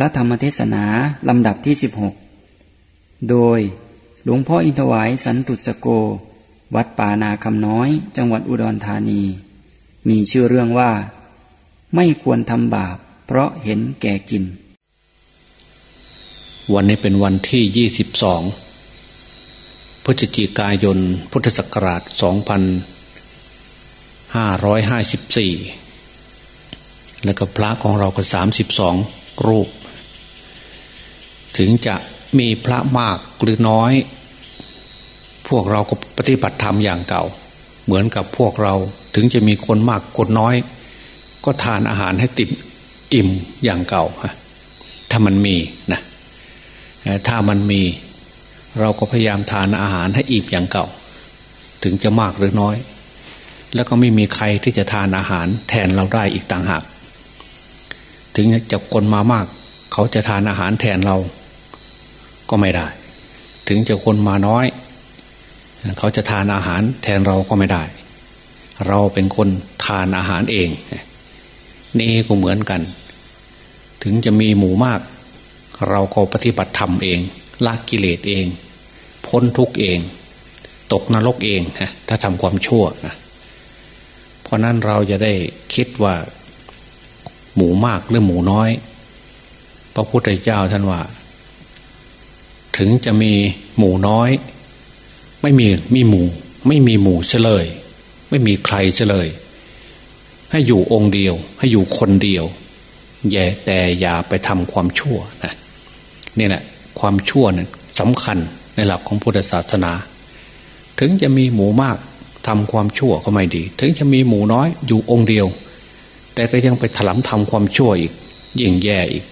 พระธรรมเทศนาลำดับที่ 16 โดยหลวงพ่ออินทวายสันตุสโก วัดป่านาคำน้อยจังหวัดอุดรธานี มีชื่อเรื่องว่า ไม่ควรทำบาป เพราะเห็นแก่กิน วันนี้เป็นวันที่ 22 พฤศจิกายนพุทธศักราช 2554 แล้วก็พระของเราก็ 32 รูป ถึงจะมีพระมากหรือน้อย พวกเราก็ปฏิบัติธรรมอย่างเก่า เหมือนกับพวกเราถึงจะมีคนมากคนน้อย ก็ทานอาหารให้ติดอิ่มอย่างเก่าถ้ามันมีนะถ้ามันมี เราก็พยายามทานอาหารให้อิ่มอย่างเก่า ถึงจะมากหรือน้อย แล้วก็ไม่มีใครที่จะทานอาหารแทนเราได้อีกต่างหาก ถึงจะคนมามาก เขาจะทานอาหารแทนเรา ก็ไม่ได้ ถึงจะคนมาน้อย เขาจะทานอาหารแทนเราก็ไม่ได้ เราเป็นคนทานอาหารเอง นี่ก็เหมือนกัน ถึงจะมีหมูมาก เราก็ปฏิบัติธรรมเองละกิเลสเอง พ้นทุกเอง ตกนรกเองฮะถ้าทำความชั่วนะเพราะนั้นเราจะได้คิดว่า หมูมากหรือหมูน้อย พระพุทธเจ้าท่านว่า ถึงจะมีหมูน้อย ไม่มีมีหมูไม่มีหมูเฉลย ไม่มีใครเฉลย ให้อยู่องค์เดียว ให้อยู่คนเดียวแย่แต่อย่าไปทำความชั่วนะนี่แหละความชั่วนั้นสำคัญในหลักของพุทธศาสนา ถึงจะมีหมูมากทำความชั่วก็ไม่ดี ถึงจะมีหมูน้อยอยู่องค์เดียว แต่ก็ยังไปถลำทำความชั่วอีกยิ่งแย่อีก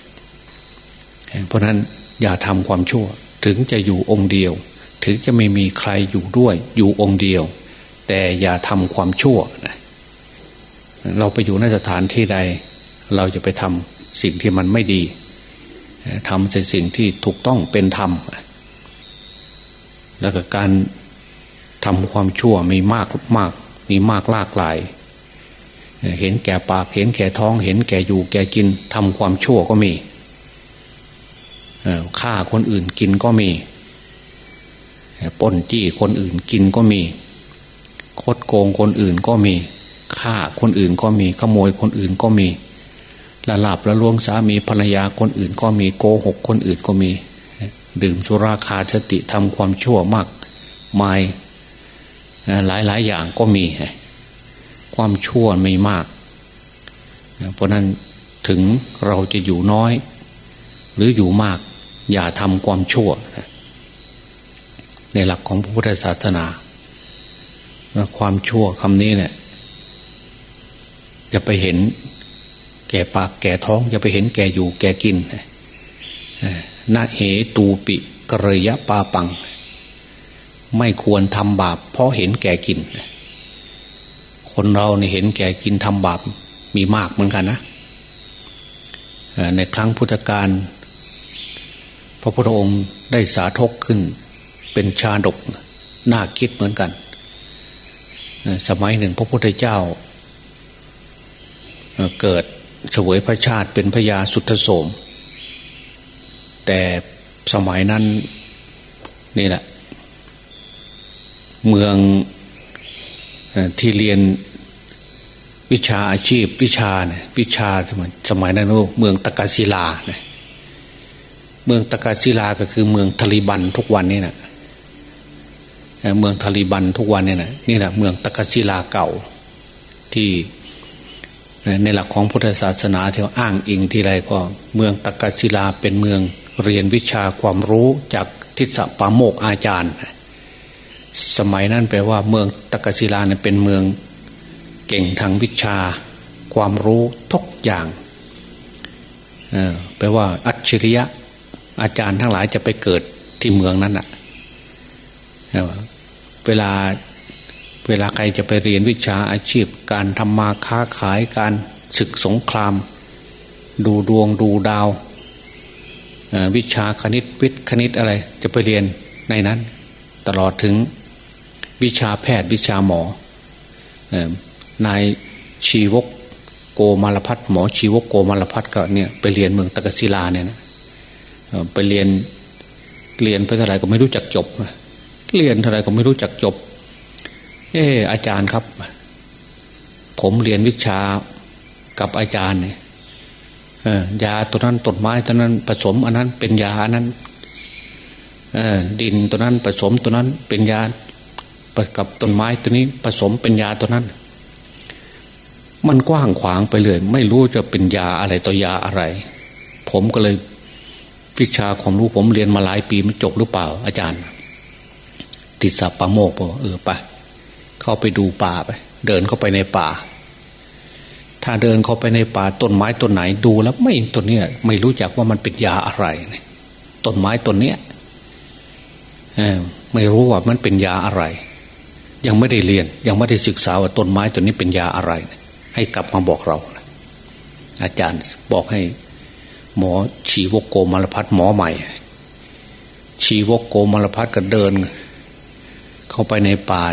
เพราะนั้นอย่าทำความชั่ว ถึงจะอยู่องค์เดียว ถึงจะไม่มีใครอยู่ด้วย อยู่องค์เดียว แต่อย่าทำความชั่วนะเราไปอยู่ในสถานที่ใด เราจะไปทำสิ่งที่มันไม่ดีทำในสิ่งที่ถูกต้องเป็นธรรม แล้วก็การทำความชั่วมีมากมากมีมากลากหลาย เห็นแก่ปาก เห็นแก่ท้อง เห็นแก่อยู่แก่กินทำความชั่วก็มี ฆ่าคนอื่นกินก็มีป้นจี้คนอื่นกินก็มี คดโกงคนอื่นก็มีฆ่าคนอื่นก็มีขโมยคนอื่นก็มีละลาบละลวงสามีภรรยาคนอื่นก็มีโกหกคนอื่นก็มี ดื่มสุราคาสติทำความชั่วมากมายหลายหลายอย่างก็มี ความชั่วไม่มาก เพราะนั้นถึงเราจะอยู่น้อย หรืออยู่มาก อย่าทำความชั่ว ในหลักของพระพุทธศาสนา ความชั่วคำนี้เนี่ยจะไปเห็น แก่ปากแก่ท้อง อย่าไปเห็นแก่อยู่ แก่กินนาเหตูปิกระยะปาปัง ไม่ควรทำบาป เพราะเห็นแก่กิน คนเราเนี่เห็นแก่กินทำบาปมีมากเหมือนกันนะในครั้งพุทธกาล ระพุทธองค์ได้สาธกขึ้น เป็นชาดกน่าคิดเหมือนกัน สมัยหนึ่งพระพุทธเจ้า เกิดเสวยพระชาติเป็นพญาสุทธโสม แต่สมัยนั้นนี่แหละ เมืองที่เรียนวิชาอาชีพวิชาเนี่ยวิชาสมัยนั้นเมืองตะกศิลาเนี่ย เมืองตะกาศิลาก็คือเมืองทลิบันทุกวันนี่นะเมืองทลิบันทุกวันนี่นะนี่แหละเมืองตะกาศิลาเก่าที่ในหลักของพุทธศาสนาที่อ้างอิงที่ไรก็ เมืองตะกัศิลาเป็นเมืองเรียนวิชาความรู้จากทิศปาโมกอาจารย์ สมัยนั้นแปลว่า เมืองตะกศิลาเนี่ยเป็นเมืองเก่งทางวิชา ความรู้ทุกอย่างแปลว่า อัจฉริยะ อาจารย์ทั้งหลายจะไปเกิดที่เมืองนั้นอะเวลาเวลาใครจะไปเรียนวิชาอาชีพ การทำมาค้าขายการศึกสงคราม ดูดวงดูดาว วิชาคณิตวิทย์คณิตอะไร จะไปเรียนในนั้น ตลอดถึงวิชาแพทย์วิชาหมอนายชีวกโกมารพัฒหมอชีวกโกมารพัฒก็เนี่ยไปเรียนเมืองตะกศิลาเนี่ยนะ ไปเรียนเรียนไปเท่าไหร่ก็ไม่รู้จักจบเรียนเท่าไหร่ก็ไม่รู้จักจบ เอออาจารย์ครับ ผมเรียนวิชากับอาจารย์เนี่ยยาตัวนั้นต้นไม้ตัวนั้นผสม อันนั้นเป็นยาอันนั้นดินตัวนั้นผสมตัวนั้นเป็นยากับต้นไม้ตัวนี้ผสมเป็นยาตัวนั้น มันกว้างขวางไปเลย ไม่รู้จะเป็นยาอะไรตัวยาอะไร ผมก็เลย วิชาความรู้ผมเรียนมาหลายปีมันจบหรือเปล่า อาจารย์ ติดสับปะโมกบอกเออไปเข้าไปดูป่าไป เดินเข้าไปในป่า ถ้าเดินเข้าไปในป่าต้นไม้ต้นไหนดูแล้วไม่ต้นเนี้ยไม่รู้จักว่ามันเป็นยาอะไรต้นไม้ต้นเนี้ยไม่รู้ว่ามันเป็นยาอะไร ยังไม่ได้เรียน ยังไม่ได้ศึกษาว่าต้นไม้ต้นนี้เป็นยาอะไร ให้กลับมาบอกเราอาจารย์บอกให้ หมอชีวกโกมลพัฒหมอใหม่ ชีวกโกมลพัฒก็เดิน เข้าไปในป่า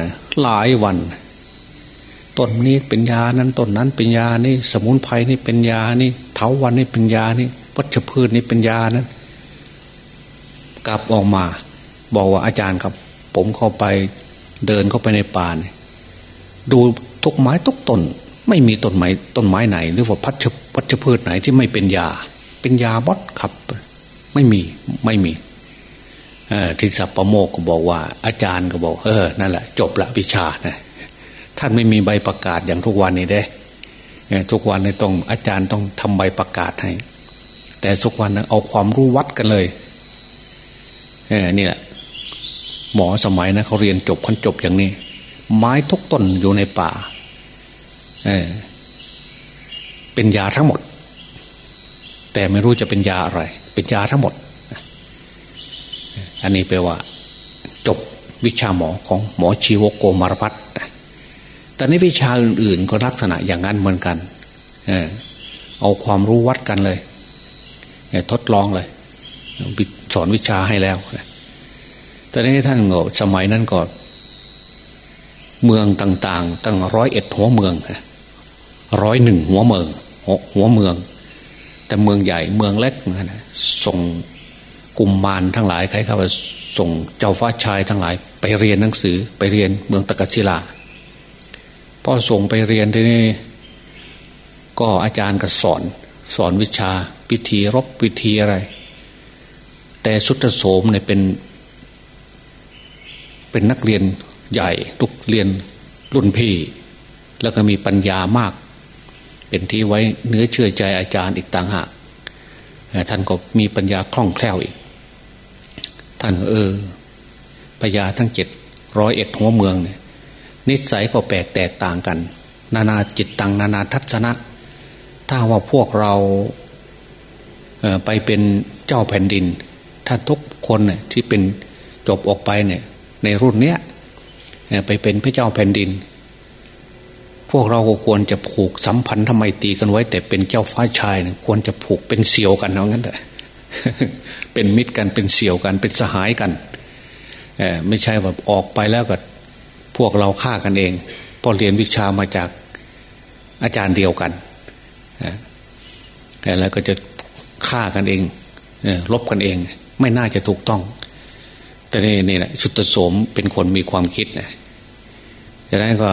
หลายวันต้นนี้เป็นยานั้นต้นนั้นเป็นยานี่ สมุนไพรนี่เป็นยานี่เถาวันนี่เป็นยานี่วัชพืชนี่เป็นยานั้น กลับออกมา บอกว่าอาจารย์ครับ ผมเข้าไปเดินเข้าไปในป่าดูทุกไม้ทุกต้น ไม่มีต้นไม้ต้นไม้ไหน หรือว่าพัชพัชพืชไหนที่ไม่เป็นยา เป็นยาบดครับ ไม่มีไม่มีทิศปโมกก็บอกว่า อาจารย์ก็บอก เออนั่นแหละจบละวิชานะท่านไม่มีใบประกาศอย่างทุกวันนี้ได้ทุกวันนี้ต้องอาจารย์ต้องทำใบประกาศให้ แต่ทุกวันนะเอาความรู้วัดกันเลยเออนี่แหละ หมอสมัยนะเขาเรียนจบพันจบอย่างนี้ ไม้ทุกต้นอยู่ในป่าเออเป็นยาทั้งหมด แต่ไม่รู้จะเป็นยาอะไร เป็นยาทั้งหมด อันนี้แปลว่า จบวิชาหมอของหมอชีวโกมารพัฒน์แต่ในวิชาอื่น ๆ ก็ลักษณะอย่างนั้นเหมือนกันเออเอาความรู้วัดกันเลย ทดลองเลยสอนวิชาให้แล้วแต่ในท่านก็สมัยนั้นก็เมืองต่าง ๆ ตั้งร้อยเอ็ดหัวเมืองร้อยหนึ่งหัวเมืองหัวเมือง แต่เมืองใหญ่เมืองเล็กนะส่งกลุ่มมารทั้งหลายใครเข้าไปส่งเจ้าฟ้าชายทั้งหลาย ไปเรียนหนังสือไปเรียนเมืองตะกัศิลาพ่อส่งไปเรียนที่นี่ก็อาจารย์ก็สอน สอนวิชาพิธีรบพิธีอะไร แต่สุตโสมเนี่ยเป็น เป็นนักเรียนใหญ่ทุกเรียนรุ่นพี่ แล้วก็มีปัญญามาก เป็นที่ไว้เนื้อเชื่อใจอาจารย์อีกต่างหากท่านก็มีปัญญาคล่องแคล่วอีก ท่านเออปัญญาทั้งเจ็ดร้อยเอ็ดหัวเมืองเนี่ยนิสัยก็แปลกแตกต่างกัน นานาจิตตังนานาทัศนะ ถ้าว่าพวกเราไปเป็นเจ้าแผ่นดิน ถ้าทุกคนเนี่ยที่เป็นจบออกไปเนี่ยในรุ่นเนี้ยไปเป็นพระเจ้าแผ่นดิน พวกเราก็ควรจะผูกสัมพันธ์ทำไมตีกันไว้ แต่เป็นเจ้าฟ้าชายเนี่ยควรจะผูกเป็นเสี่ยวกันเอางั้นแหละเป็นมิตรกันเป็นเสี่ยวกันเป็นสหายกันเอไม่ใช่แบบออกไปแล้วก็พวกเราฆ่ากันเองพอเรียนวิชามาจากอาจารย์เดียวกันแล้วก็จะฆ่ากันเองลบกันเอง ไม่น่าจะถูกต้อง แต่นี่นี่แหละชุดโสมเป็นคนมีความคิดนะดังนั้นก็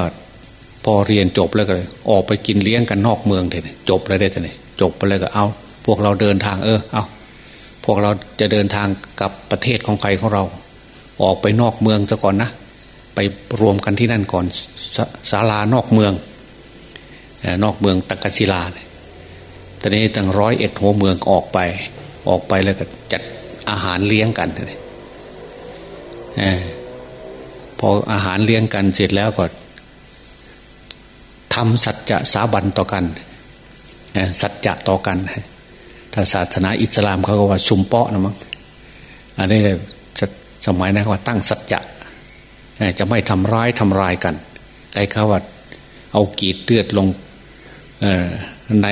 พอเรียนจบแล้วก็ออกไปกินเลี้ยงกันนอกเมืองเลยจบแล้วได้แต่ไหนจบไปแล้วก็เอา พวกเราเดินทางเออเอาพวกเราจะเดินทางกับประเทศของใครของเรา ออกไปนอกเมืองซะก่อนนะไปรวมกันที่นั่นก่อนศาลานอกเมืองนอกเมืองตักกศิลาตอนนี้ตั้งร้อยเอ็ดหัวเมืองออกไป ออกไปแล้วก็จัดอาหารเลี้ยงกันเลยพออาหารเลี้ยงกันเสร็จแล้วก็ ทำสัจจะสาบันต่อกันสัจจะต่อกัน ถ้าศาสนาอิสลามเขาก็ว่าชุมเปาะนะมั้งอันนี้สมัยนั้นว่าตั้งสัจจะจะไม่ทำร้ายทำลายกันใครเขาว่าเอากีดเลือดลงใน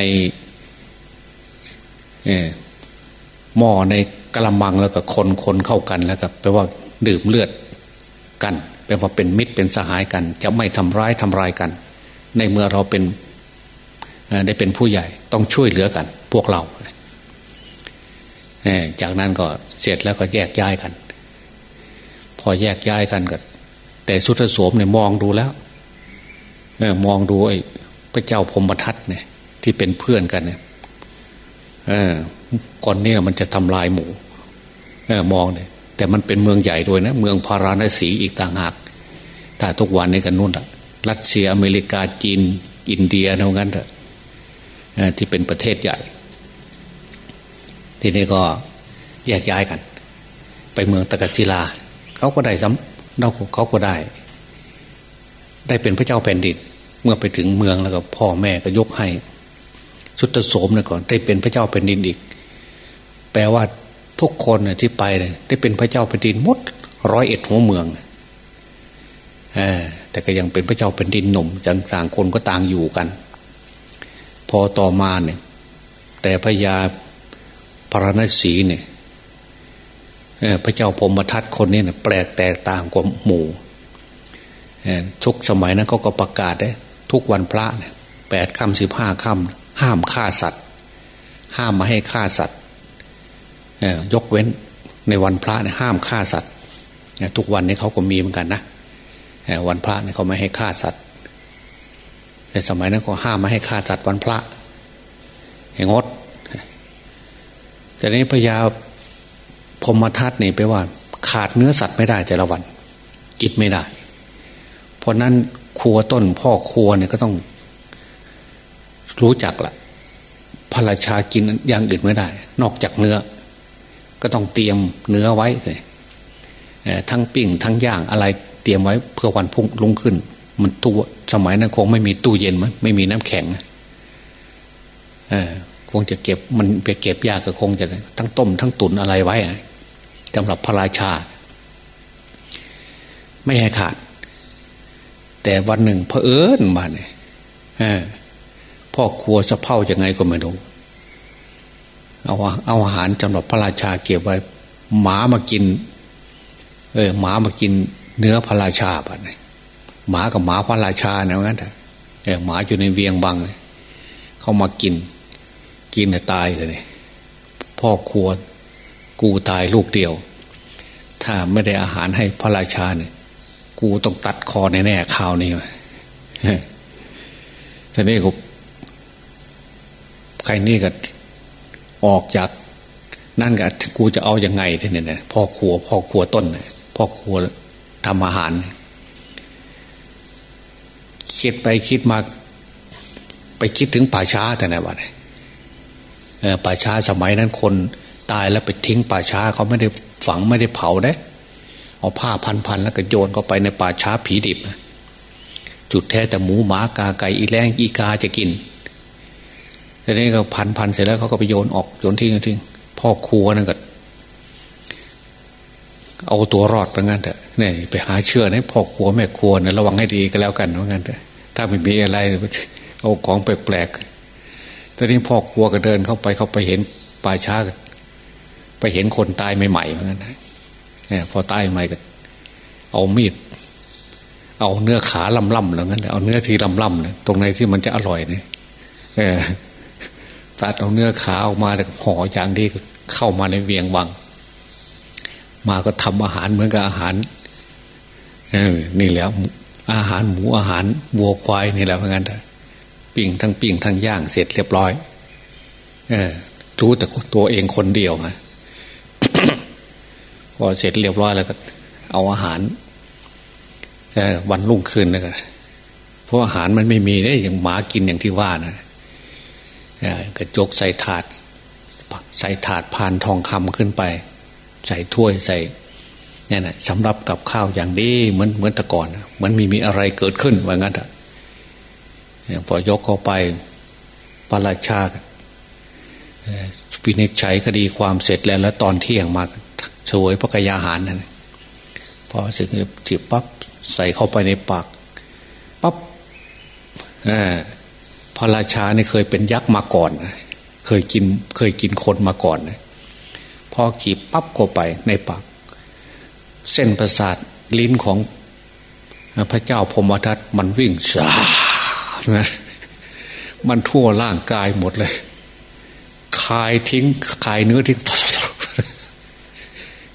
หม้อในกระมังแล้วก็คนคนเข้ากันแล้วก็แปลว่าดื่มเลือดกันแปลว่าเป็นมิตรเป็นสหายกัน จะไม่ทำร้ายทำลายกัน ในเมื่อเราเป็นได้เป็นผู้ใหญ่ต้องช่วยเหลือกัน พวกเราจากนั้นก็เสร็จแล้วก็แยกย้ายกัน พอแยกย้ายกันก็แต่สุทโสมเนี่ยมองดูแล้วมองดูไอ้พระเจ้าพมทัตเนี่ย ที่เป็นเพื่อนกันเนี่ยก่อนนี้มันจะทำลายหมูมองเนี่ยแต่มันเป็นเมืองใหญ่ด้วยนะ เมืองพาราณสีอีกต่างหากถ้าทุกวันนี้กันนู่นอะ รัสเซียอเมริกาจีน อินเดียเท่านั้นเถอะที่เป็นประเทศใหญ่ ทีนี้ก็แยกย้ายกัน ไปเมืองตะกัศิลา เขาก็ได้ซ้ำนอกเขาก็ได้ ได้เป็นพระเจ้าแผ่นดินเมื่อไปถึงเมืองแล้วก็พ่อแม่ก็ยกให้ สุดโสมเลยก่อน ได้เป็นพระเจ้าแผ่นดินอีก แปลว่าทุกคนเนี่ยที่ไปเนี่ยได้เป็นพระเจ้าแผ่นดินหมดร้อยเอ็ดหัวเมือง แต่ก็ยังเป็นพระเจ้าแผ่นดินหนุ่มต่างคนก็ต่างอยู่กัน พอต่อมาเนี่ย แต่พระยาพระนศีเนี่ยพระเจ้าพมทัตคนนี้เนี่ยแปลกแตกต่างกว่าหมู่ทุกสมัยนั้นเขาก็ประกาศได้ทุกวันพระเนี่ยแปดค่ำสิบห้าค่ำห้ามฆ่าสัตว์ ห้ามมาให้ฆ่าสัตว์ยกเว้นในวันพระเนี่ยห้ามฆ่าสัตว์ทุกวันนี้เขาก็มีเหมือนกันนะ วันพระเนี่ยเขาไม่ให้ฆ่าสัตว์ แต่สมัยนั้นเขาห้ามไม่ให้ฆ่าสัตว์วันพระให้งด แต่นี้พญาพมทัตเนี่ยไปว่า ขาดเนื้อสัตว์ไม่ได้แต่ละวัน กินไม่ได้ เพราะนั้นครัวต้นพ่อครัวเนี่ยก็ต้องรู้จักละพระราชากินอย่างอื่นไม่ได้ นอกจากเนื้อ ก็ต้องเตรียมเนื้อไว้เลยทั้งปิ้งทั้งย่างอะไร ตรียมไว้เพื่อวันพุ่งลุงขึ้น มันตู้สมัยนั้นคงไม่มีตู้เย็นมั้ยไม่มีน้ำแข็งเออคงจะเก็บมันไปเก็บยากก็คงจะทั้งต้มทั้งตุนอะไรไว้สำหรับพระราชา ไม่ให้ขาด แต่วันหนึ่งเผอิญมาเนี่ยพ่อครัวสะเพ่ายังไงก็ไม่รู้เอาเอาอาหารสำหรับพระราชาเก็บไว้ หมามากิน เออ หมามากิน เนื้อพระราชาป่ะเนี่ยหมากับหมาพระราชาเนี่ยงั้นเออหมาอยู่ในเวียงบังเขามากิน กินเนี่ยตายเลยพ่อครัวกูตายลูกเดียว ถ้าไม่ได้อาหารให้พระราชาเนี่ยกูต้องตัดคอแน่ๆข่าวนี้ทีนี้กูใครนี่ก็ออกจากนั่นก็กูจะเอาอยัางไงทีนี้เนี่ยพ่อครัว พ่อครัวต้นพ่อครัว ทำอาหาร คิดไปคิดมา ไปคิดถึงป่าช้าแต่ไหนวะเนี่ยป่าช้าสมัยนั้นคนตายแล้วไปทิ้งป่าช้าเขาไม่ได้ฝังไม่ได้เผาได้เอาผ้าพันๆแล้วก็โยนเข้าไปในป่าช้าผีดิบ จุดแท้แต่หมูหมากาไก่อีแรงอีกาจะกินแต่นี้ก็พันพันเสร็จแล้วเขาก็ไปโยนออกโยนทิ้งทิ้งพ่อครัวนั่นก็ เอาตัวรอดไปงั้นเถอะเนี่ยไปหาเชื่อในพ่อครัวแม่ครัวเนี่ยระวังให้ดีก็แล้วกันว่างั้นเถอะถ้าไม่มีอะไรเอาของแปลกๆแต่นี้พ่อครัวก็เดินเข้าไปเข้าไปเห็นป่าช้าไปเห็นคนตายใหม่ๆเหมือนกันเนี่ยพอตายใหม่ก็ เอามีด เอาเนื้อขาลำล่ำๆแล้วงั้นเอาเนื้อที่ล่ำเนี่ยตรงไหนที่มันจะอร่อยเนี่ยตัดเอาเนื้อขาออกมาแล้วห่ออย่างดีเข้ามาในเวียงวัง มาก็ทำอาหารเหมือนกับอาหารนี่แล้ว อาหารหมูอาหารวัวควายนี่แหละเหมือนกันปิ้งทั้งปิ้งทั้งย่างเสร็จเรียบร้อยเออรู้แต่ตัวเองคนเดียวนะพอเสร็จเรียบร้อยแล้วก็ เอาอาหารวันรุ่งคืนนะกันเพราะอาหารมันไม่มีเนี่ยอย่างหมากินอย่างที่ว่านะกระจกใส่ถาดใส่ถาดพานทองคำขึ้นไป ใส่ถ้วยใส่เนี่ยนะสำหรับกับข้าวอย่างดีเหมือนเหมือนแต่ก่อนเหมือนมีมีอะไรเกิดขึ้นว่างั้นอะพอยกเข้าไปปราชาวินิจฉัยคดีความเสร็จแล้วแล้วตอนเที่ยงมาสวยพระกยาหารนั่นพอเสร็จจีบปั๊บใส่เข้าไปในปากปั๊บพระราชาเนี่ยเคยเป็นยักษ์มาก่อน เคยกินเคยกินคนมาก่อนพ อขีบปั๊บเข้าไปในปาก เส้นประสาทลิ้นของพระเจ้าพมทัตมันวิ่งชามันทั่วร่างกายหมดเลย คายทิ้ง คายเนื้อทิ้ง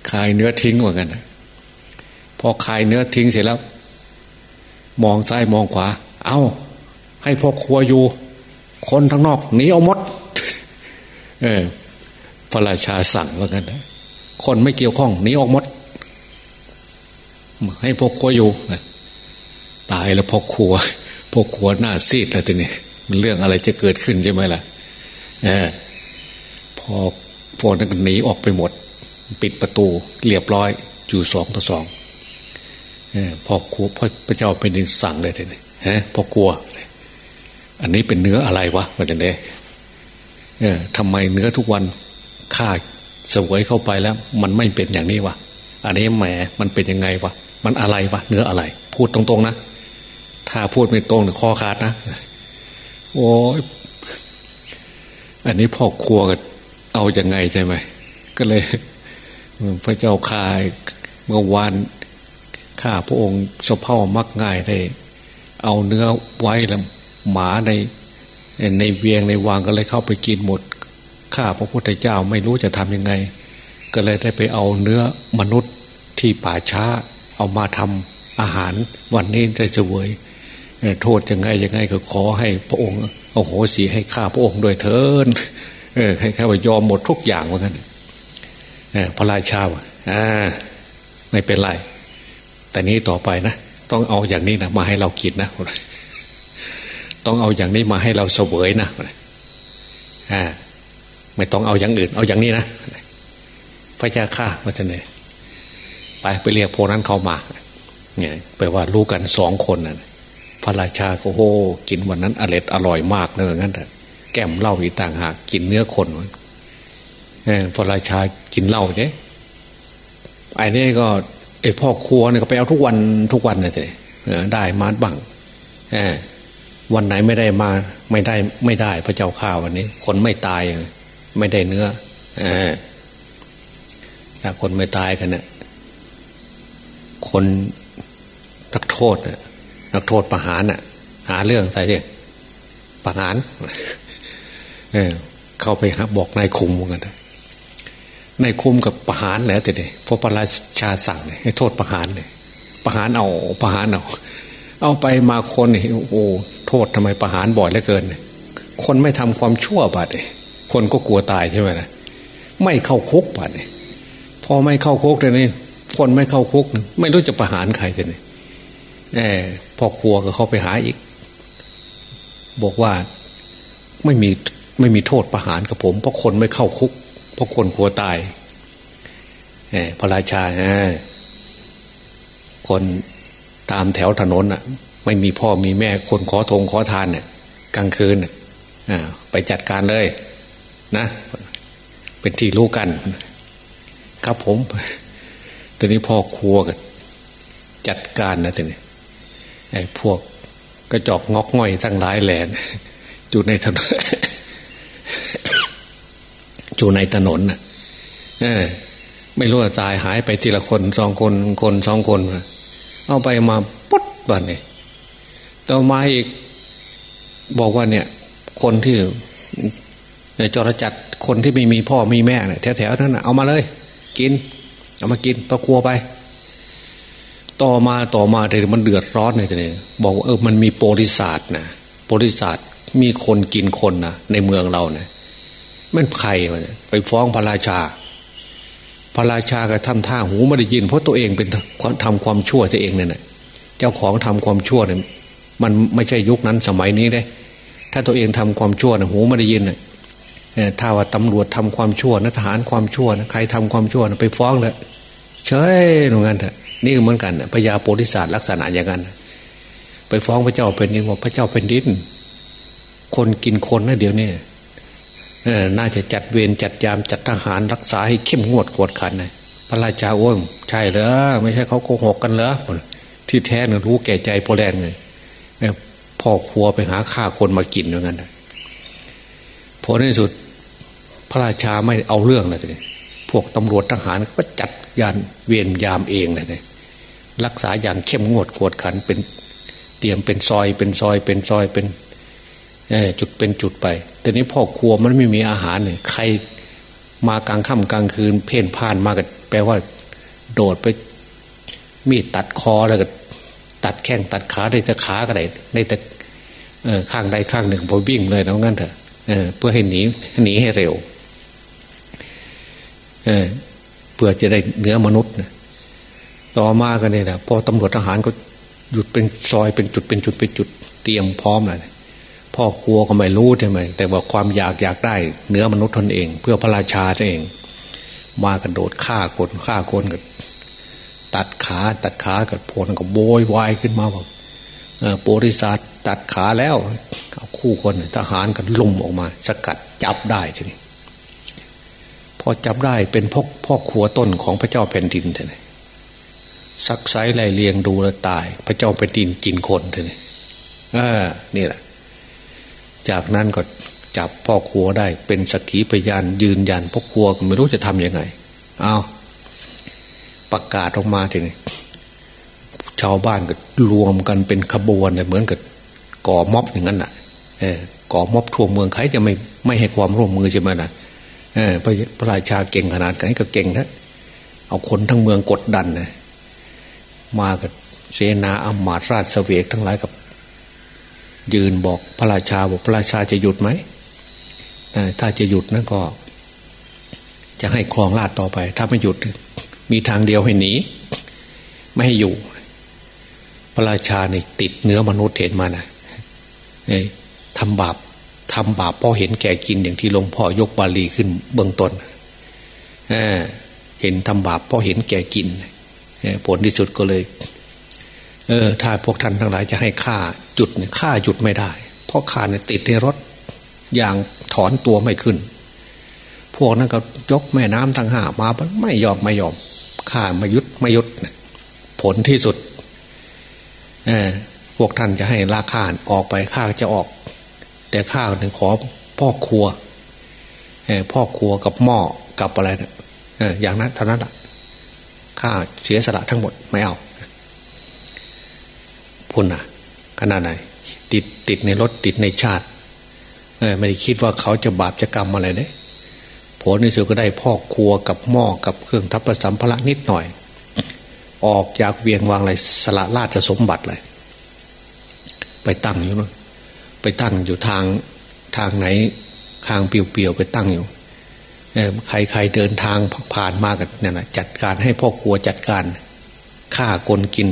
คายเนื้อทิ้งเหมือนกันพอคายเนื้อทิ้งเสร็จแล้ว มองซ้ายมองขวา เอ้า ให้พ่อครัวอยู่ คนทั้งนอกหนีเอาหมด เออ พระราชาสั่งว่ากันคนไม่เกี่ยวข้องหนีออกหมด ให้พ่อครัวอยู่ตายแล้วพ่อครัวพ่อครัวหน้าซีดแล้วทีนี้มันเรื่องอะไรจะเกิดขึ้นใช่ไหมล่ะเออพอพอนั้นหนีออกไปหมด ปิดประตูเรียบร้อย อยู่สองต่อสองพอครัวพพระเจ้าเป็นดินสั่งเลยทีนี้ฮะพอกลัว อันนี้เป็นเนื้ออะไรวะมาจากไหนเออทำไมเนื้อทุกวัน ข้าสวยเข้าไปแล้ว มันไม่เป็นอย่างนี้วะอันนี้แหมมันเป็นยังไงวะมันอะไรวะเนื้ออะไร พูดตรงๆนะถ้าพูดไม่ตรงคอขาดนะโอ้ยอันนี้พ่อครัวกันเอาอยัางไงใช่ไหมก็เลย พระเจ้าคายเมื่อวานข้าพระองค์สะเพ่ามักง่ายได้ เอาเนื้อไว้แล้วหมาในในเวียงในวางก็เลยเข้าไปกินหมด ข้าพระพุทธเจ้าไม่รู้จะทำยังไง ก็เลยได้ไปเอาเนื้อมนุษย์ที่ป่าช้า เอามาทำอาหารวันนี้จะเฉวยโทษยังไงยังไงก็ขอให้พระองค์โอ้โหสีให้ข้าพระองค์โดยเทินเออให้ข้ายอมหมดทุกอย่างเหมือนกันพระราชาอ่าไม่เป็นไร แต่นี้ต่อไปนะต้องเอาอย่างนี้นะมาให้เรากินนะต้องเอาอย่างนี้มาให้เราเสวยนะอ่า ไม่ต้องเอาอย่างอื่น เอาอย่างนี้นะพระเจ้าข้ามาจะเนี่ยไปไปเรียกพวกนั้นเขามา เนี่ยแปลว่ารู้กันสองคนนะ่ะพระราชาก็โหกินวันนั้นอร่อยอร่อยมากเลยงั้นแต่แก้มเหล้าอีต่างหากกินเนื้อคนพระราชากินเหล้าเนี่ยไอ้นี่ก็ไอ้พ่อครัวเนี่ยก็ไปเอาทุกวันทุกวันเลยได้มาบังวันไหนไม่ได้มา ไม่ได้ไม่ได้พระเจ้าข้าวันนี้ คนไม่ตาย ไม่ได้เนื้อถ้าคนไม่ตายกันเนี่ยคนทักโทษนี่ยนักโทษประหารน่ะ หาเรื่องใส่เนี่ยประหารเออเข้าไปบอกนายคุมกันนายคุมกับประหารแหละแต่เนี่ยพอพระราชาสั่งเนี่ยให้โทษประหารเนี่ยประหารเอาประหารเอาเอาไปมาคนเนี่ยโอ้โหโทษทำไมประหารบ่อยเหลือเกิน คนไม่ทำความชั่วบาดเลย คนก็กลัวตายใช่ไหมล่ะไม่เข้าคุกบาดเลยพอไม่เข้าคุกเลยนี่คนไม่เข้าคุก ไม่รู้จะประหารใครเลยแอบพ่อครัวก็เข้าไปหาอีก บอกว่าไม่มีไม่มีโทษประหารกับผม เพราะคนไม่เข้าคุก เพราะคนกลัวตายแอบพระราชาคนตามแถวถนนอะ ไม่มีพ่อมีแม่คนขอทงขอทานเนี่ยกลางคืนอ่าไปจัดการเลย นะ เป็นที่รู้กัน ครับผมตอนนี้พ่อครัวกันจัดการนะตอนนี้ไอ้พวกกระจอกงอกง่อยทั้งหลายแหลนอยู่ในถนนอยู่ในถนนน่ะเออ ไม่รู้ว่าตายหายไปทีละคนสองคนคนสองคน เอาไปมาปุ๊บบันนี่ต่อมาอีกบอกว่าเนี่ย คนที่ จรจัดคนที่ไม่มีพ่อมีแม่เนี่ยแถวๆนั้นเอามาเลย กิน เอามากินตะครัวไป ต่อมาต่อมาแต่มันเดือดร้อนเลยทีนี้บอกว่าเออมันมีโปริศาสนะโปริศาสมีคนกินคนนะในเมืองเราเนะี่ยมันใครไปฟ้องพระราชา พระราชาก็ทำท่าหูไม่ได้ยิน เพราะตัวเองเป็นทำความชั่วจะเองเนี่ยเจ้าของทำความชั่วเนี่ยมันไม่ใช่ยุคนั้นสมัยนี้เลยถ้าตัวเองทำความชั่วเนี่ยหูไม่ได้ยินเนี่ย ถ้าว่าตำรวจทำความชั่วนะทหารความชั่วนะใครทำความชั่วนะไปฟ้องเลยเฉยหนูงั้นเถอะนี่เหมือนกันพญาโพธิสัตว์ลักษณะอย่างนั้นไปฟ้องพระเจ้าเป็นดินว่าพระเจ้าเป็นดิน คนกินคนนะเดี๋ยวนี้น่าจะจัดเวรจัดยามจัดทหารรักษาให้เข้มงวดกวดขันนะพระราชาโอ้ใช่เหรอไม่ใช่เขาโกหกกันเหรอที่แท้เนี่ยรู้แก่ใจพอแรงเลยพ่อครัวไปหาฆ่าคนมากินอย่างนั้นพอในสุด พระราชาไม่เอาเรื่องเลยพวกตำรวจทหารก็จัดยานเวียนยามเองเลยรักษาอย่างเข้มงวดกวดขันเป็นเตรียมเป็นซอยเป็นซอยเป็นซอยเป็นจุดเป็นจุดไป แต่นี้พ่อครัวมันไม่มีอาหารเนี่ยใครมากลางค่ำกลางคืน เพ่นพ่านมาก็แปลว่า โดดไป มีดตัดคอแล้วก็ ตัดแข้งตัดขาได้แต่ขาก็ได้ได้แต่ข้างใดข้างหนึ่งพอวิ่งเลยนะงั้นเถอะเพื่อให้หนีหนีให้เร็ว เเพื่อจะได้เนื้อมนุษย์ต่อมากันเนี่ยนะพอตำรวจทหารก็หยุดเป็นซอยเป็นจุดเป็นจุดเป็นจุดเตรียมพร้อมเลยพ่อครัวก็ไม่รู้ใช่ไหมแต่ว่าความอยากอยากได้เนื้อมนุษย์ตนเอง เพื่อพระราชาเอง มากระโดดฆ่าคนฆ่าคนกับตัดขาตัดขากับพลก็โบยวายขึ้นมาบอกโปริษัทตัดขาแล้วเอาคู่คนทหารกันลุ่มออกมา สกัดจับได้ทีนี้ พอจับได้เป็นพ่อพ่อครัวต้นของพระเจ้าแผ่นดินทีนี้ซักไซไล่เลียงดูแลตาย พระเจ้าแผ่นดินกินคนทีนี้เออนี่แหละ จากนั้นก็จับพ่อครัวได้ เป็นสกีพยานยืนยันพ่อครัวก็ไม่รู้จะทำยังไง เอาประกาศออกมาทีนี้ชาวบ้านก็รวมกันเป็นขบวนเหมือนกับก่อม็อบอย่างนั้นน่ะเออก่อม็อบทั่วเมืองใครจะไม่ไม่ให้ความร่วมมือใช่ไหมนะ เออพระพระราชาเก่งขนาดไหนก็เก่งนะเอาคนทั้งเมืองกดดันนะมากับเสนาอำมาตราชเสวกทั้งหลายกับ ยืนบอกพระราชาบอกพระราชาจะหยุดไหมถ้าจะหยุดนั่นก็ จะให้ครองราชต่อไป ถ้าไม่หยุด มีทางเดียวให้หนีไม่ให้อยู่ พระราชาเนี่ติดเนื้อมนุษย์เห็นมานะทำบาป ทำบาปเพราะเห็นแก่กินอย่างที่หลวงพ่อยกบาลีขึ้นเบื้องต้นเเห็นทำบาปเพราะเห็นแก่กินผลที่สุดก็เลย เออ ถ้าพวกท่านทั้งหลายจะให้ฆ่าจุดเนี่ยฆ่าหยุดไม่ได้ เพราะฆ่าเนี่ยติดในรถอย่างถอนตัวไม่ขึ้น พวกนั้นก็ยกแม่น้ำทั้งห้ามาไม่ยอมไม่ยอมฆ่าไม่ยุดไม่ยุดผลที่สุดพวกท่านจะให้ราคาออกไปข้าจะออก แต่ข้าหนึ่งขอพ่อครัวพ่อครัวกับหม้อกับอะไรเนะอย่างนั้นเท่านั้นละข้าเสียสละทั้งหมดไม่เอาพุ่นนะขนาดไหนติดติดในรถติดในชาติไม่ได้คิดว่าเขาจะบาปจะกรรมอะไรเนี่ยผลในสุดก็ได้พ่อครัวกับหม้อกับเครื่องทัพประสัมภระนิดหน่อย ออกจากเวียงวางเลยสละราชสมบัติเลย ไปตั้งอยู่นู้น ไปตั้งอยู่ทางทางไหนทางเปลี่ยวๆไปตั้งอยู่ใครใครเดินทางผ่านมากันเนี่ยนะจัดการให้พ่อครัวจัดการฆ่าคนกิน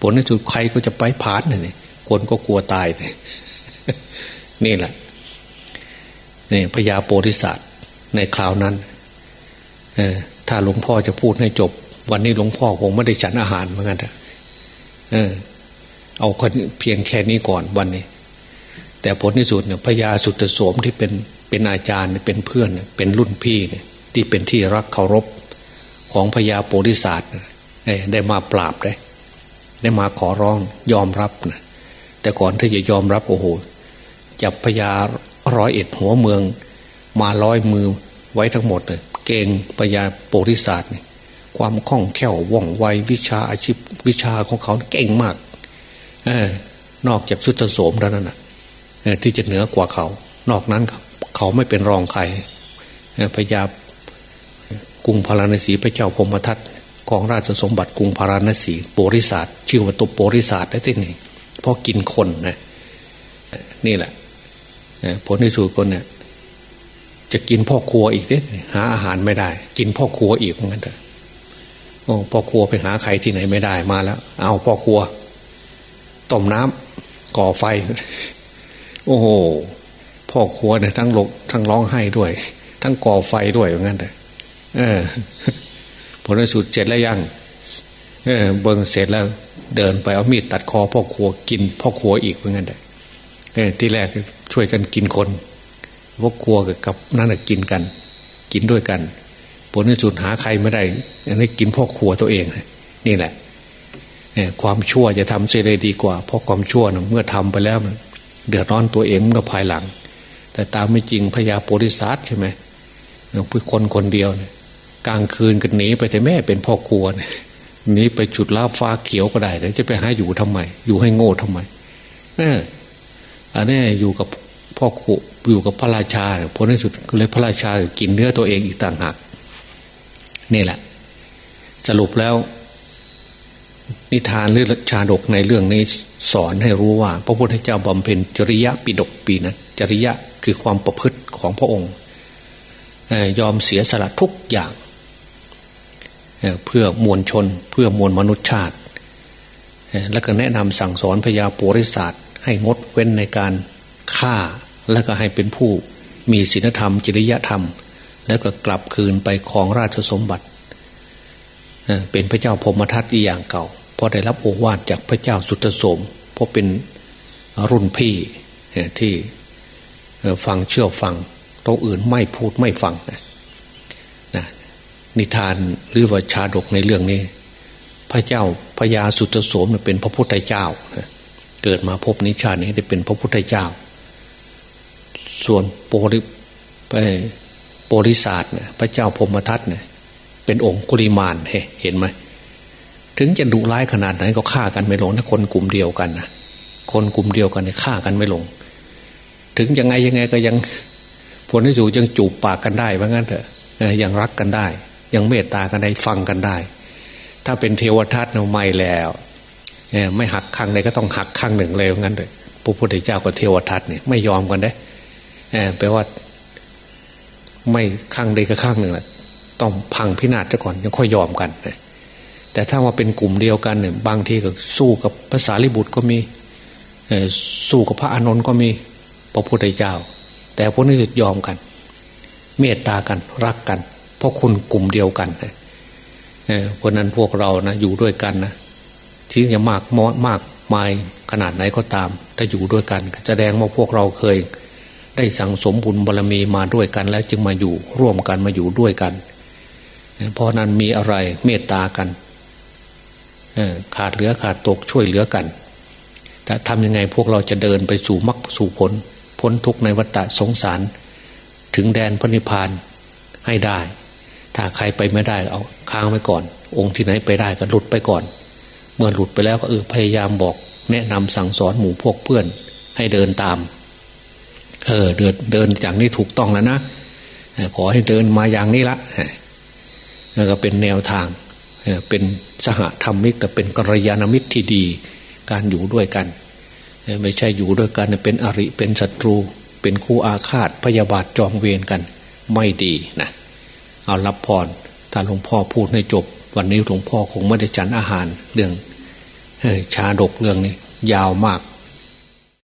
ผลในสุดใครก็จะไปผ่านเนี่ยคนก็กลัวตายเนี่ยนี่แหละนี่พญาโปธิสัตว์ในคราวนั้นถ้าหลวงพ่อจะพูดให้จบ วันนี้หลวงพ่อคงไม่ได้ฉันอาหารเหมือนกันเออ เอาคนเพียงแค่นี้ก่อนวันนี้ แต่ผลที่สุดเนี่ยพญาสุตโสมที่เป็นเป็นอาจารย์เป็นเพื่อนเป็นรุ่นพี่เนี่ยที่เป็นที่รักเคารพของพญาโปธิสัตว์ได้มาปราบได้ได้มาขอร้องยอมรับนะแต่ก่อนที่จะยอมรับโอ้โหจับพญาร้อยเอ็ดหัวเมือง มาร้อยมือไว้ทั้งหมดเลยเก่งพญาโปธิสัตว์เนี่ยความคล่องแคล่วว่องไววิชาอาชีพวิชาของเขาเก่งมาก เออนอกจากสุตโสมแล้วนั่นนะ ที่จะเหนือกว่าเขา นอกนั้นเขาไม่เป็นรองใครพญากรุงพาราณสีพระเจ้าพมทัตของราชสมบัติกรุงพาราณสีโปริศาสชื่อว่าตัวโปริศาสได้ที่นี่เพราะกินคนนะนี่แหละผลที่สุดคนเนี่ยจะกินพ่อครัวอีกเนี่ยหาอาหารไม่ได้ กินพ่อครัวอีกเหมือนกันเถอะโอ้พ่อครัวไปหาใครที่ไหนไม่ได้มาแล้ว เอาพ่อครัวต้มน้ำก่อไฟ โอ้โหพ่อครัวเนี่ยทั้งหลกทั้งร้องไห้ด้วย ทั้งก่อไฟด้วยอย่างนั้นเลยเออผลสุดเสร็จแล้วยังเออเบิ่งเสร็จแล้ว เดินไปเอามีดตัดคอพ่อครัวกิน พ่อครัวอีกเหมือนกันเลยเออที่แรกช่วยกันกินคนพ่อครัวกับนั่นกินกัน กินด้วยกัน ผลที่สุดหาใครไม่ได้อันนี้กินพ่อครัวตัวเองนี่แหละความชั่วจะทำเสียเลยดีกว่า เพราะความชั่วนะเมื่อทำไปแล้วมัน เดือดร้อนตัวเองเมื่อภายหลัง แต่ตามไม่จริงพญาโพธิสัตว์ใช่ไหมผู้คนคนเดียวเนี่ยกลางคืนกันหนีไปแต่แม่เป็นพ่อครัวหนีไปจุดลาฟ้าเขียวก็ได้แต่จะไปหาอยู่ทำไม อยู่ให้โง่ทำไมเอออันนี้อยู่กับพ่พ่อขุอยู่กับพระราชาผลในสุดก็เลยพระราชากินเนื้อตัวเองอีกต่างหากนี่แหละ สรุปแล้ว นิทานหรือชาดกในเรื่องนี้สอนให้รู้ว่า พระพุทธเจ้าบำเพ็ญจริยะปิดกปีนั้นจริยะคือความประพฤติของพระองค์ยอมเสียสละทุกอย่างเพื่อมวลชนเพื่อมวลมนุษยชาติ แล้วก็แนะนำสั่งสอนพญาปุริศาสตร์ให้งดเว้นในการฆ่า แล้วก็ให้เป็นผู้มีศีลธรรม จริยธรรม แล้วก็กลับคืนไปของราชสมบัติ เป็นพระเจ้าพมทัตอีอย่างเก่าพอได้รับโอวาทจากพระเจ้าสุตโสมเพราะเป็นรุ่นพี่ที่ฟังเชื่อฟังตัวอื่นไม่พูดไม่ฟังนะนิทานหรือว่าชาดกในเรื่องนี้ พระเจ้าพญาสุตโสมเป็นพระพุทธเจ้า เกิดมาพบนิชานี้ได้เป็นพระพุทธเจ้า ส่วนโปริไปโปริศาสเนี่ยพระเจ้าพมทัตเนี่ย เป็นองค์กุลิมานเห็นไหมถึงจะดุร้ายขนาดไหนก็ฆ่ากันไม่ลงถ้าคนกลุ่มเดียวกันนะคนกลุ่มเดียวกันเนี่ยฆ่ากันไม่ลง ถึงยังไงยังไงก็ยังผลที่สุดยังจูบปากกันได้เพราะงั้นเถอะยังรักกันได้ ยังเมตตากันได้ฟังกันได้ ถ้าเป็นเทวทัตเนาไม่แล้วไม่หักข้างใดก็ต้องหักข้างหนึ่งเลยงั้นเลยพระพุทธเจ้ากับเทวทัตเนี่ยไม่ยอมกันได้แปลว่า ไม่ข้างใดก็ข้างหนึ่งแหละ ต้องพังพินาศซะก่อนยังค่อยยอมกันแต่ถ้าว่าเป็นกลุ่มเดียวกันเนี่ยบางทีก็สู้กับภาษาลิบุตรก็มีสู้กับพระอานนท์ก็มีพระพุทธเจ้า แต่พวกนี้จะยอมกัน เมตตากันรักกัน เพราะคุณกลุ่มเดียวกันเพราะนั้นพวกเรานะอยู่ด้วยกันนะที่จะมากมมากมายขนาดไหนก็ตาม ถ้าอยู่ด้วยกันแสดงว่าพวกเราเคย ได้สั่งสมบุญบารรมีมาด้วยกัน แล้วจึงมาอยู่ร่วมกันมาอยู่ด้วยกัน เพราะนั้นมีอะไรเมตตากันขาดเหลือขาดตกช่วยเหลือกัน แต่ทำยังไงพวกเราจะเดินไปสู่มรรคสู่ผล พ้นทุกในวัฏสงสาร ถึงแดนพระนิพพานให้ได้ ถ้าใครไปไม่ได้เอาค้างไว้ก่อน องค์ที่ไหนไปได้ก็หลุดไปก่อน เมื่อหลุดไปแล้วก็เออพยายามบอก แนะนำสั่งสอนหมู่พวกเพื่อน ให้เดินตาม เออเดินเดินอย่างนี้ถูกต้องแล้วนะขอให้เดินมาอย่างนี้ละ ก็เป็นแนวทางเป็นสหธรรมิกแต่เป็นกัลยาณมิตรที่ดี การอยู่ด้วยกัน ไม่ใช่อยู่ด้วยกันเป็นอริเป็นศัตรู เป็นคู่อาฆาตพยาบาทจองเวรกัน ไม่ดีนะเอารับพรถ้าหลวงพ่อพูดให้จบ วันนี้หลวงพ่อคงไม่ได้ฉันอาหารเรื่องชาดกเรื่องนี้ยาวมาก